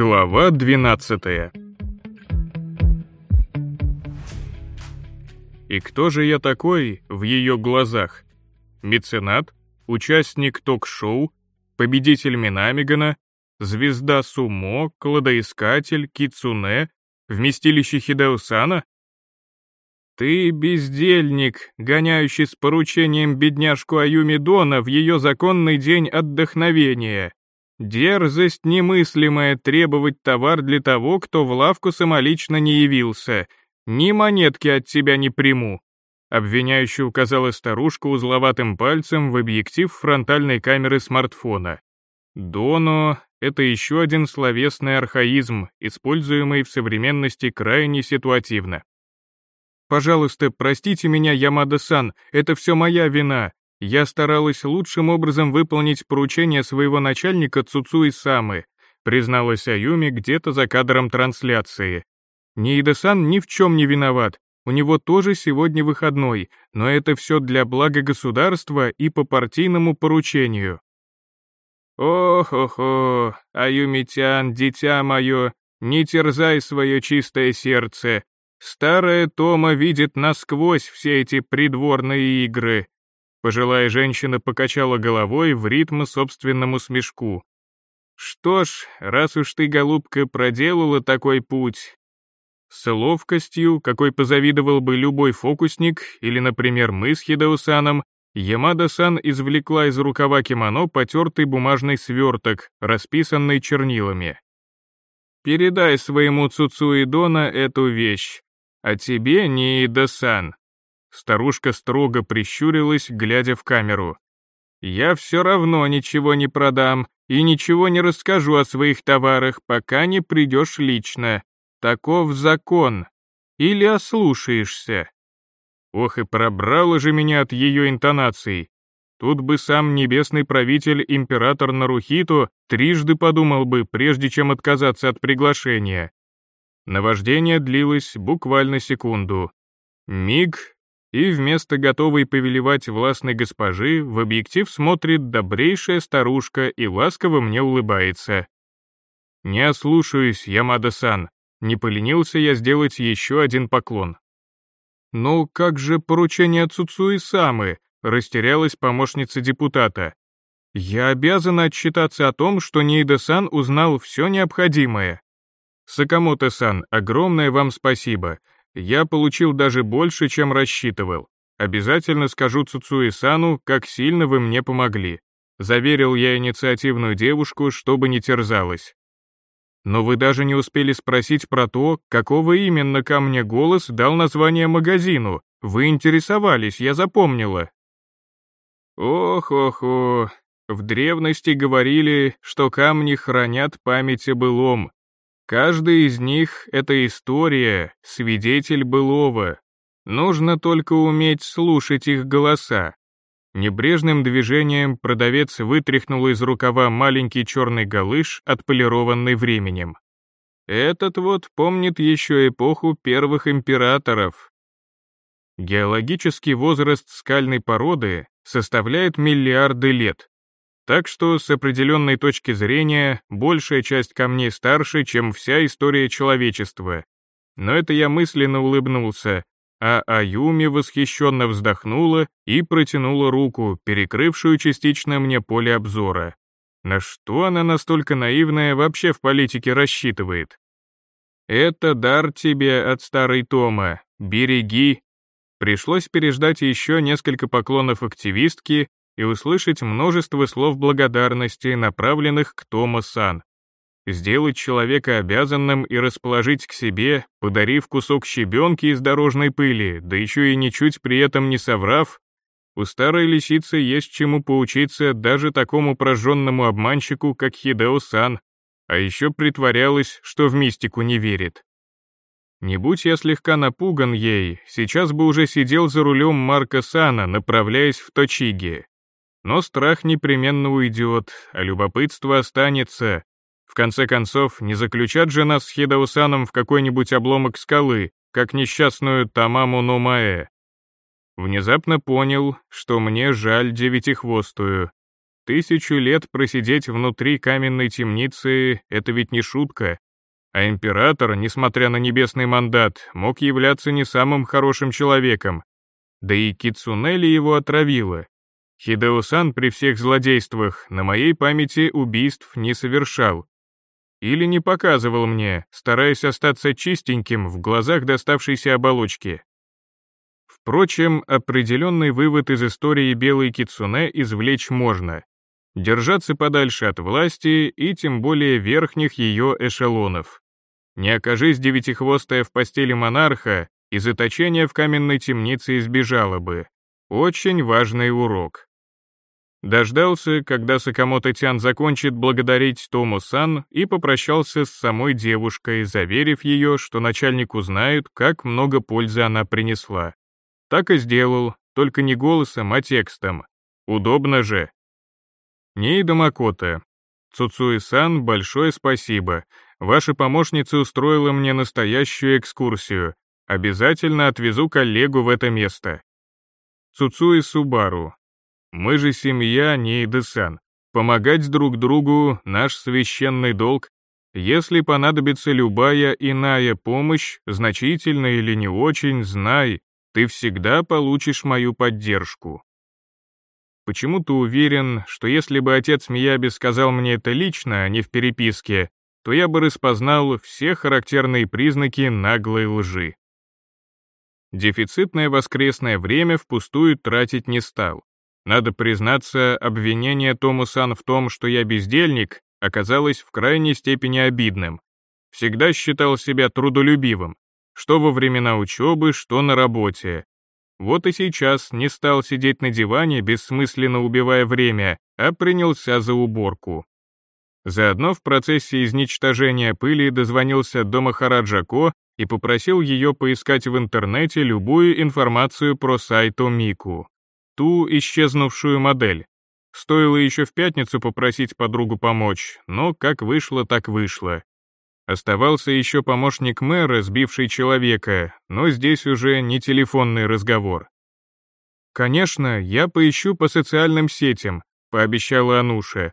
Глава 12 И кто же я такой в ее глазах? Меценат? Участник ток-шоу? Победитель Минамигана? Звезда Сумо? Кладоискатель? Кицуне? Вместилище Хидеусана? Ты бездельник, гоняющий с поручением бедняжку Аюми Дона в ее законный день отдохновения. Дерзость немыслимая требовать товар для того, кто в лавку самолично не явился. Ни монетки от тебя не приму. Обвиняющий указала старушка узловатым пальцем в объектив фронтальной камеры смартфона. Доно — это еще один словесный архаизм, используемый в современности крайне ситуативно. «Пожалуйста, простите меня, Ямада-сан, это все моя вина. Я старалась лучшим образом выполнить поручение своего начальника Цуцуи Самы, призналась Аюми где-то за кадром трансляции. Ниида-сан ни в чем не виноват, у него тоже сегодня выходной, но это все для блага государства и по партийному поручению. «Ох-охо, Аюмитян, дитя мое, не терзай свое чистое сердце. Старая Тома видит насквозь все эти придворные игры. Пожилая женщина покачала головой в ритм собственному смешку. «Что ж, раз уж ты, голубка, проделала такой путь...» С ловкостью, какой позавидовал бы любой фокусник, или, например, мы с Хидеусаном, Ямада-сан извлекла из рукава кимоно потертый бумажный сверток, расписанный чернилами. «Передай своему Цуцуи Дона эту вещь, а тебе, Ниида-сан, Старушка строго прищурилась, глядя в камеру. «Я все равно ничего не продам и ничего не расскажу о своих товарах, пока не придешь лично. Таков закон. Или ослушаешься». Ох и пробрало же меня от ее интонаций. Тут бы сам небесный правитель император Нарухито трижды подумал бы, прежде чем отказаться от приглашения. Наваждение длилось буквально секунду. Миг, и вместо готовой повелевать властной госпожи в объектив смотрит добрейшая старушка и ласково мне улыбается. «Не ослушаюсь, Ямада-сан», не поленился я сделать еще один поклон. «Ну как же поручение Цуцуи-самы?» — растерялась помощница депутата. «Я обязана отчитаться о том, что Нейда-сан узнал все необходимое». «Сакамото-сан, огромное вам спасибо. Я получил даже больше, чем рассчитывал. Обязательно скажу Цуцуи-сану, как сильно вы мне помогли. Заверил я инициативную девушку, чтобы не терзалась. Но вы даже не успели спросить про то, какого именно камня голос дал название магазину. Вы интересовались, я запомнила. Ох-ох-ох, в древности говорили, что камни хранят память о былом, Каждый из них — это история, свидетель былого. Нужно только уметь слушать их голоса. Небрежным движением продавец вытряхнул из рукава маленький черный галыш, отполированный временем. Этот вот помнит еще эпоху первых императоров. Геологический возраст скальной породы составляет миллиарды лет. Так что с определенной точки зрения большая часть камней старше, чем вся история человечества. Но это я мысленно улыбнулся, а Аюми восхищенно вздохнула и протянула руку, перекрывшую частично мне поле обзора. На что она настолько наивная вообще в политике рассчитывает? «Это дар тебе от старой Тома, береги». Пришлось переждать еще несколько поклонов активистки, и услышать множество слов благодарности, направленных к Тома-сан. Сделать человека обязанным и расположить к себе, подарив кусок щебенки из дорожной пыли, да еще и ничуть при этом не соврав, у старой лисицы есть чему поучиться даже такому прожженному обманщику, как Хидео-сан, а еще притворялась, что в мистику не верит. Не будь я слегка напуган ей, сейчас бы уже сидел за рулем Марка Сана, направляясь в Точиги. Но страх непременно уйдет, а любопытство останется. В конце концов, не заключат же нас с Хидаусаном в какой-нибудь обломок скалы, как несчастную Тамаму Номаэ. Внезапно понял, что мне жаль девятихвостую. Тысячу лет просидеть внутри каменной темницы — это ведь не шутка. А император, несмотря на небесный мандат, мог являться не самым хорошим человеком. Да и Кицунели его отравила. Хидео-сан при всех злодействах на моей памяти убийств не совершал. Или не показывал мне, стараясь остаться чистеньким в глазах доставшейся оболочки. Впрочем, определенный вывод из истории белой кицуне извлечь можно держаться подальше от власти и тем более верхних ее эшелонов. Не окажись девятихвостая в постели монарха, и заточения в каменной темнице избежала бы. Очень важный урок. Дождался, когда Сакамото-тян закончит благодарить Тому-сан и попрощался с самой девушкой, заверив ее, что начальник узнает, как много пользы она принесла. Так и сделал, только не голосом, а текстом. Удобно же. Нейда Макота. Цуцуи-сан, большое спасибо. Ваша помощница устроила мне настоящую экскурсию. Обязательно отвезу коллегу в это место. Цуцуи Субару. Мы же семья Нейда-сан. Помогать друг другу — наш священный долг. Если понадобится любая иная помощь, значительная или не очень, знай, ты всегда получишь мою поддержку. Почему-то уверен, что если бы отец Мияби сказал мне это лично, а не в переписке, то я бы распознал все характерные признаки наглой лжи. Дефицитное воскресное время впустую тратить не стал. Надо признаться, обвинение Томусан в том, что я бездельник, оказалось в крайней степени обидным. Всегда считал себя трудолюбивым, что во времена учебы, что на работе, вот и сейчас не стал сидеть на диване, бессмысленно убивая время, а принялся за уборку. Заодно в процессе изничтожения пыли дозвонился до Махараджако и попросил ее поискать в интернете любую информацию про сайт Мику, ту исчезнувшую модель. Стоило еще в пятницу попросить подругу помочь, но как вышло, так вышло. Оставался еще помощник мэра, сбивший человека, но здесь уже не телефонный разговор. «Конечно, я поищу по социальным сетям», — пообещала Ануша.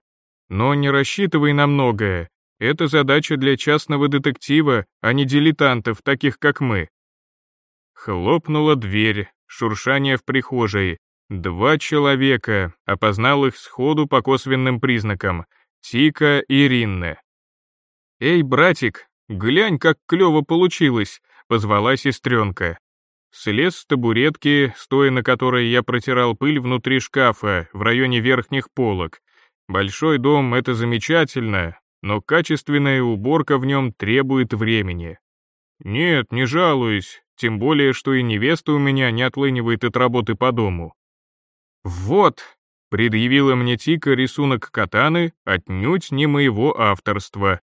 «Но не рассчитывай на многое. Это задача для частного детектива, а не дилетантов, таких как мы». Хлопнула дверь, шуршание в прихожей. Два человека, опознал их сходу по косвенным признакам. Тика и Ринне. «Эй, братик, глянь, как клёво получилось», — позвала сестренка. Слез с табуретки, стоя на которой я протирал пыль внутри шкафа, в районе верхних полок. Большой дом — это замечательно, но качественная уборка в нем требует времени. Нет, не жалуюсь, тем более, что и невеста у меня не отлынивает от работы по дому. «Вот», — предъявила мне Тика рисунок катаны, отнюдь не моего авторства.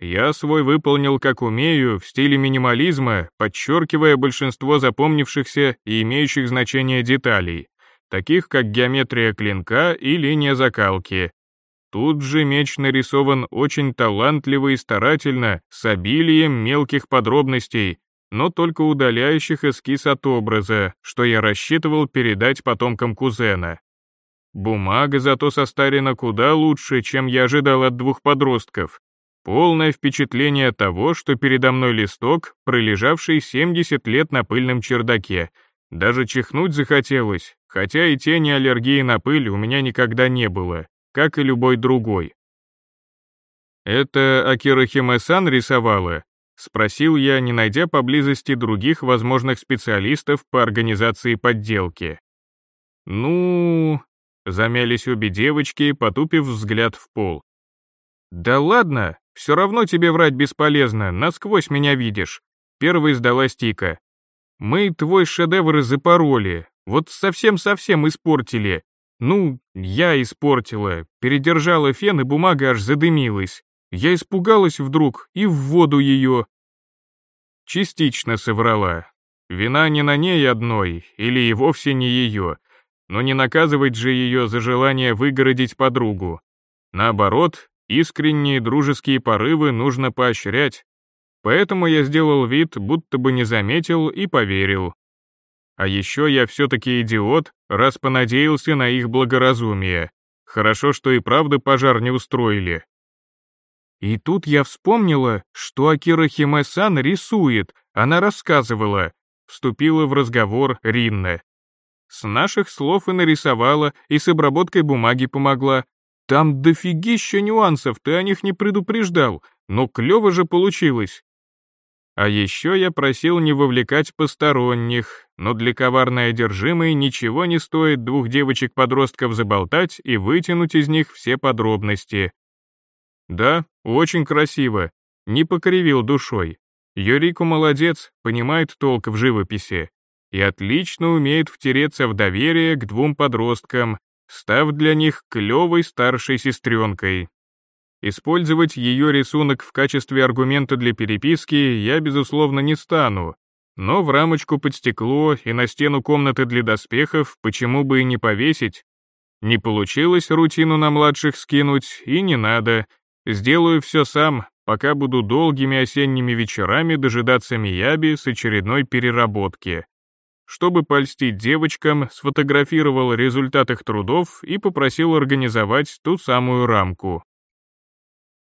Я свой выполнил как умею, в стиле минимализма, подчеркивая большинство запомнившихся и имеющих значение деталей, таких как геометрия клинка и линия закалки. Тут же меч нарисован очень талантливо и старательно, с обилием мелких подробностей, но только удаляющих эскиз от образа, что я рассчитывал передать потомкам кузена. Бумага зато состарена куда лучше, чем я ожидал от двух подростков. Полное впечатление того, что передо мной листок, пролежавший 70 лет на пыльном чердаке. Даже чихнуть захотелось, хотя и тени аллергии на пыль у меня никогда не было, как и любой другой. «Это Акира Химе-сан рисовала?» — спросил я, не найдя поблизости других возможных специалистов по организации подделки. «Ну...» — замялись обе девочки, потупив взгляд в пол. «Да ладно, все равно тебе врать бесполезно, насквозь меня видишь. Первый сдалась Тика. Мы твой шедевр запороли, вот совсем-совсем испортили. Ну, я испортила, передержала фен, и бумага аж задымилась. Я испугалась вдруг и в воду ее. Частично соврала. Вина не на ней одной, или и вовсе не ее, но не наказывать же ее за желание выгородить подругу. Наоборот, Искренние дружеские порывы нужно поощрять. Поэтому я сделал вид, будто бы не заметил и поверил. А еще я все-таки идиот, раз понадеялся на их благоразумие. Хорошо, что и правда пожар не устроили. И тут я вспомнила, что Акира Химе-сан рисует, она рассказывала. Вступила в разговор Ринна. С наших слов и нарисовала, и с обработкой бумаги помогла. Там дофигища нюансов, ты о них не предупреждал, но клево же получилось. А еще я просил не вовлекать посторонних, но для коварной одержимой ничего не стоит двух девочек-подростков заболтать и вытянуть из них все подробности. Да, очень красиво, не покривил душой. Юрику молодец, понимает толк в живописи и отлично умеет втереться в доверие к двум подросткам, став для них клевой старшей сестренкой. Использовать ее рисунок в качестве аргумента для переписки я, безусловно, не стану, но в рамочку под стекло и на стену комнаты для доспехов почему бы и не повесить? Не получилось рутину на младших скинуть, и не надо. Сделаю все сам, пока буду долгими осенними вечерами дожидаться Мияби с очередной переработки чтобы польстить девочкам, сфотографировал результат их трудов и попросил организовать ту самую рамку.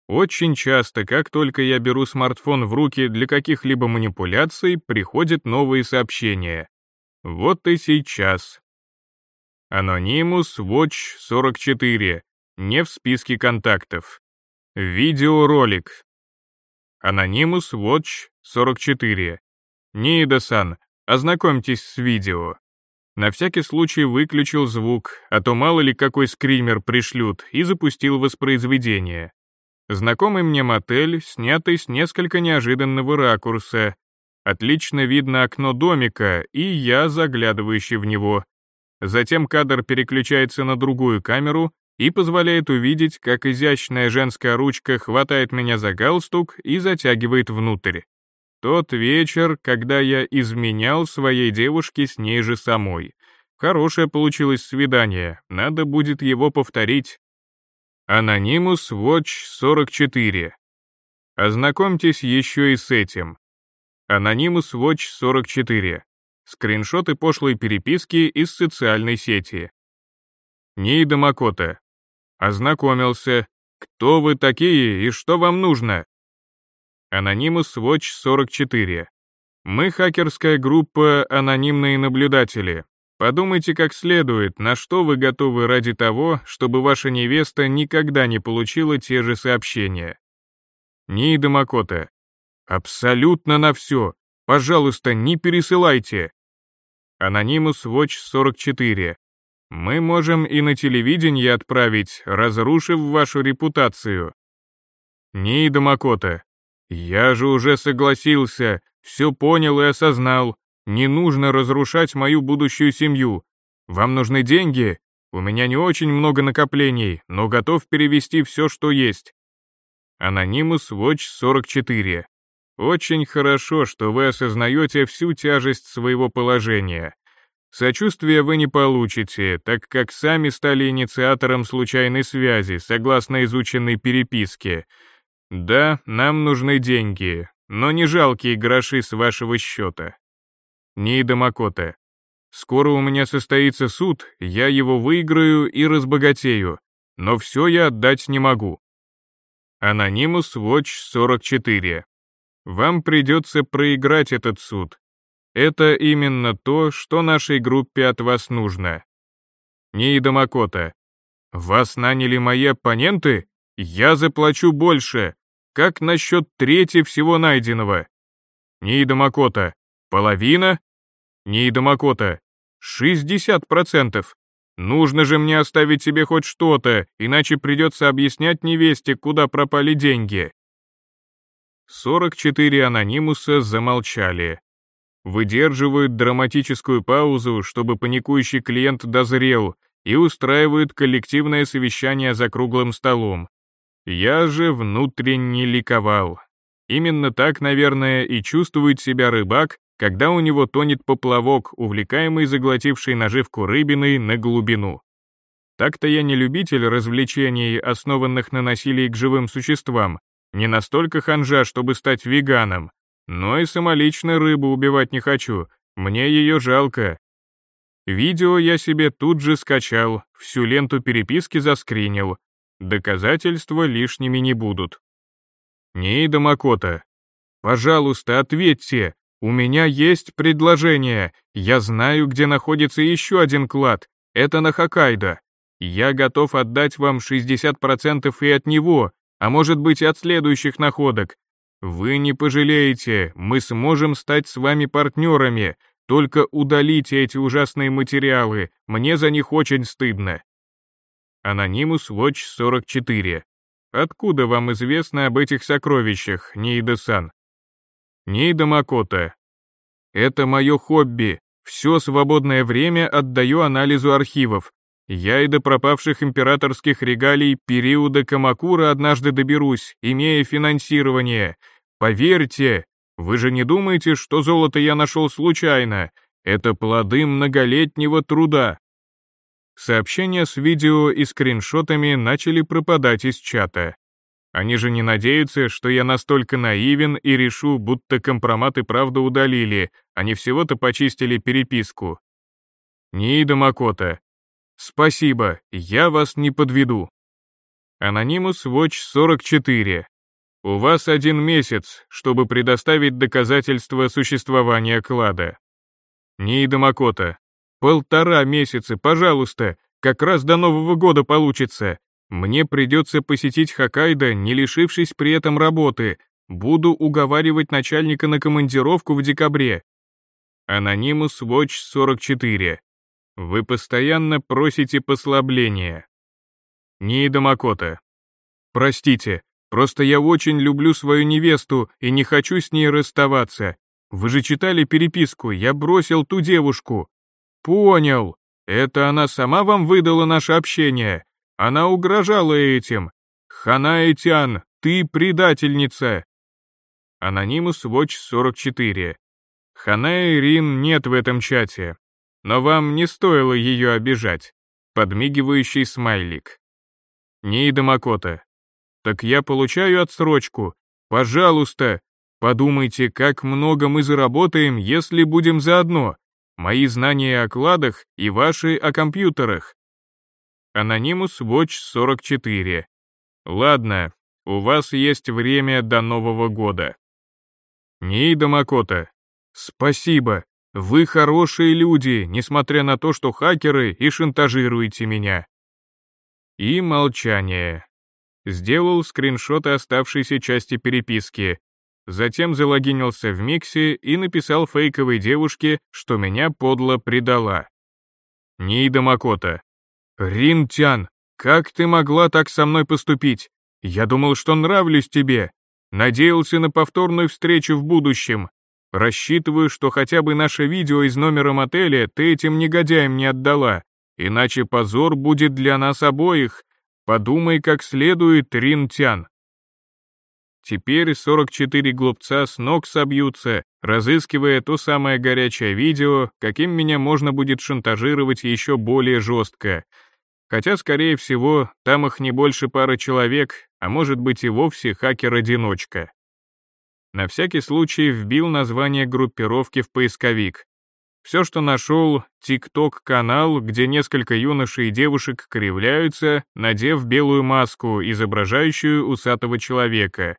Очень часто, как только я беру смартфон в руки для каких-либо манипуляций, приходят новые сообщения. Вот и сейчас. Anonymous Watch 44, не в списке контактов. Видеоролик. Anonymous Watch 44. Ниида-сан, Ознакомьтесь с видео. На всякий случай выключил звук, а то мало ли какой скример пришлют, и запустил воспроизведение. Знакомый мне мотель, снятый с несколько неожиданного ракурса. Отлично видно окно домика, и я, заглядывающий в него. Затем кадр переключается на другую камеру и позволяет увидеть, как изящная женская ручка хватает меня за галстук и затягивает внутрь. Тот вечер, когда я изменял своей девушке с ней же самой. Хорошее получилось свидание, надо будет его повторить. Анонимус Watch 44. Ознакомьтесь еще и с этим. Анонимус Watch 44. Скриншоты пошлой переписки из социальной сети. Ниида Макота. Ознакомился. Кто вы такие и что вам нужно? Anonymous Watch 44. Мы хакерская группа «Анонимные наблюдатели». Подумайте как следует, на что вы готовы ради того, чтобы ваша невеста никогда не получила те же сообщения. Ниида Макота. Абсолютно на все. Пожалуйста, не пересылайте. Anonymous Watch 44. Мы можем и на телевидение отправить, разрушив вашу репутацию. Ниида Макота. «Я же уже согласился, все понял и осознал. Не нужно разрушать мою будущую семью. Вам нужны деньги? У меня не очень много накоплений, но готов перевести все, что есть». Анонимус Watch 44. Очень хорошо, что вы осознаете всю тяжесть своего положения. Сочувствия вы не получите, так как сами стали инициатором случайной связи, согласно изученной переписке — да, нам нужны деньги, но не жалкие гроши с вашего счета. Нида Макота. Скоро у меня состоится суд, я его выиграю и разбогатею, но все я отдать не могу. Анонимус Watch 44. Вам придется проиграть этот суд. Это именно то, что нашей группе от вас нужно. Нида Макота. Вас наняли мои оппоненты? Я заплачу больше. Как насчет трети всего найденного? Ниида Макота. Половина? Ниида Макота. 60%. Нужно же мне оставить себе хоть что-то, иначе придется объяснять невесте, куда пропали деньги. 44 анонимуса замолчали. Выдерживают драматическую паузу, чтобы паникующий клиент дозрел, и устраивают коллективное совещание за круглым столом. Я же внутренне ликовал. Именно так, наверное, и чувствует себя рыбак, когда у него тонет поплавок, увлекаемый заглотившей наживку рыбиной на глубину. Так-то я не любитель развлечений, основанных на насилии к живым существам, не настолько ханжа, чтобы стать веганом, но и самолично рыбу убивать не хочу, мне ее жалко. Видео я себе тут же скачал, всю ленту переписки заскринил. Доказательства лишними не будут. Нейда Макота, пожалуйста, ответьте, у меня есть предложение, я знаю, где находится еще один клад, это на Хоккайдо. Я готов отдать вам 60% и от него, а может быть и от следующих находок. Вы не пожалеете, мы сможем стать с вами партнерами, только удалите эти ужасные материалы, мне за них очень стыдно. Анонимус Watch 44. Откуда вам известно об этих сокровищах, Ниида-сан? Ниида Макото. Это мое хобби. Все свободное время отдаю анализу архивов. Я и до пропавших императорских регалий периода Камакура однажды доберусь, имея финансирование. Поверьте, вы же не думаете, что золото я нашел случайно? Это плоды многолетнего труда. Сообщения с видео и скриншотами начали пропадать из чата. Они же не надеются, что я настолько наивен и решу, будто компроматы правда удалили, они всего-то почистили переписку. Ниида Макота. Спасибо, я вас не подведу. Анонимус Watch 44. У вас один месяц, чтобы предоставить доказательства существования клада. Ниида Макота. Полтора месяца, пожалуйста, как раз до Нового года получится. Мне придется посетить Хоккайдо, не лишившись при этом работы. Буду уговаривать начальника на командировку в декабре. Анонимус Watch 44. Вы постоянно просите послабления. Ниида Макота. Простите, Просто я очень люблю свою невесту и не хочу с ней расставаться. Вы же читали переписку, я бросил ту девушку. Понял. Это она сама вам выдала наше общение. Она угрожала этим. Ханаэтян, ты предательница. Анонимус Watch 44. Ханаэ Рин нет в этом чате. Но вам не стоило ее обижать. Подмигивающий смайлик. Нейда Макота. Так я получаю отсрочку. Пожалуйста, подумайте, как много мы заработаем, если будем заодно. Мои знания о кладах и ваши о компьютерах. Анонимус Watch 44. Ладно, у вас есть время до Нового года. Ниида Макота. Спасибо. Вы хорошие люди, несмотря на то, что хакеры и шантажируете меня. И молчание. Сделал скриншоты оставшейся части переписки. Затем залогинился в Миксе и написал фейковой девушке, что меня подло предала. Нида Макота. «Ринтян, как ты могла так со мной поступить? Я думал, что нравлюсь тебе. Надеялся на повторную встречу в будущем. Рассчитываю, что хотя бы наше видео из номера мотеля ты этим негодяям не отдала, иначе позор будет для нас обоих, Подумай как следует, Ринтян. Теперь 44 глупца с ног собьются, разыскивая то самое горячее видео, каким меня можно будет шантажировать еще более жестко. Хотя, скорее всего, там их не больше пары человек, а может быть и вовсе хакер-одиночка. На всякий случай вбил название группировки в поисковик. Все, что нашел, тик-ток-канал, где несколько юношей и девушек кривляются, надев белую маску, изображающую усатого человека.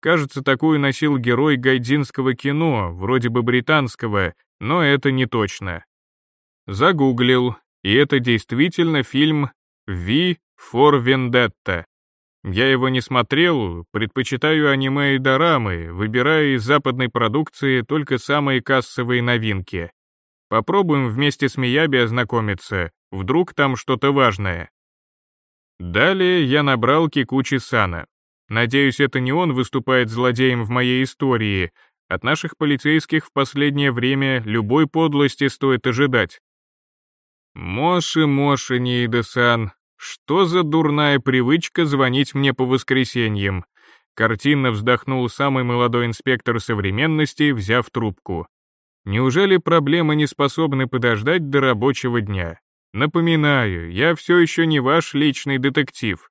Кажется, такую носил герой гайдинского кино, вроде бы британского, но это не точно. Загуглил, и это действительно фильм «V for Vendetta». Я его не смотрел, предпочитаю аниме и дорамы, выбирая из западной продукции только самые кассовые новинки. Попробуем вместе с Мияби ознакомиться, вдруг там что-то важное. Далее я набрал Кикучи Сана. Надеюсь, это не он выступает злодеем в моей истории. От наших полицейских в последнее время любой подлости стоит ожидать. Моши, Моши, Ниида-сан, что за дурная привычка звонить мне по воскресеньям? Картинно вздохнул самый молодой инспектор современности, взяв трубку. Неужели проблемы не способны подождать до рабочего дня? Напоминаю, я все еще не ваш личный детектив.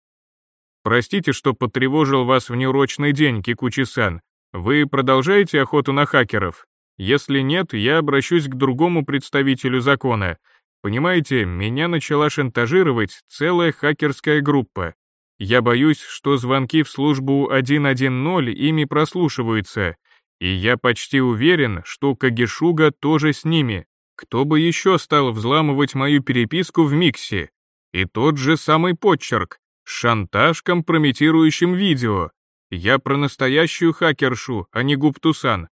Простите, что потревожил вас в неурочный день, Кикучи-сан. Вы продолжаете охоту на хакеров? Если нет, я обращусь к другому представителю закона. Понимаете, меня начала шантажировать целая хакерская группа. Я боюсь, что звонки в службу 110 ими прослушиваются, и я почти уверен, что Кагишуга тоже с ними. Кто бы еще стал взламывать мою переписку в Миксе? И тот же самый подчерк. Шантаж компрометирующим видео. Я про настоящую хакершу, а не Гуптусан.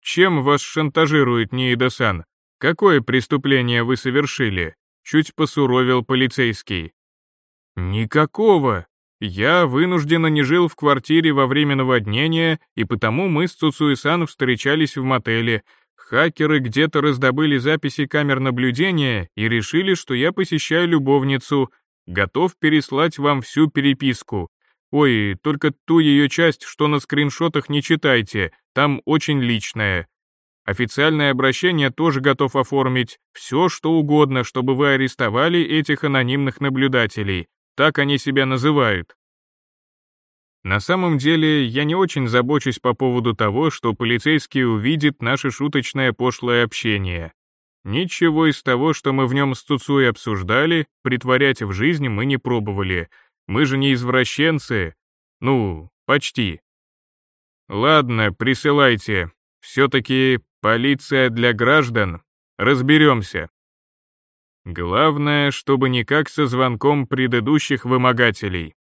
Чем вас шантажирует Ниида-сан? Какое преступление вы совершили? Чуть посуровил полицейский. Никакого. Я вынужденно не жил в квартире во время наводнения, и потому мы с Цуцуи-сан встречались в мотеле. Хакеры где-то раздобыли записи камер наблюдения и решили, что я посещаю любовницу. Готов переслать вам всю переписку. Ой, только ту ее часть, что на скриншотах не читайте, там очень личная. Официальное обращение тоже готов оформить, все что угодно, чтобы вы арестовали этих анонимных наблюдателей. Так они себя называют. На самом деле, я не очень забочусь по поводу того, что полицейский увидит наше шуточное пошлое общение. Ничего из того, что мы в нем с Цуцуей обсуждали, притворять в жизни мы не пробовали. Мы же не извращенцы. Ну, почти. Ладно, присылайте. Все-таки полиция для граждан. Разберемся. Главное, чтобы никак со звонком предыдущих вымогателей.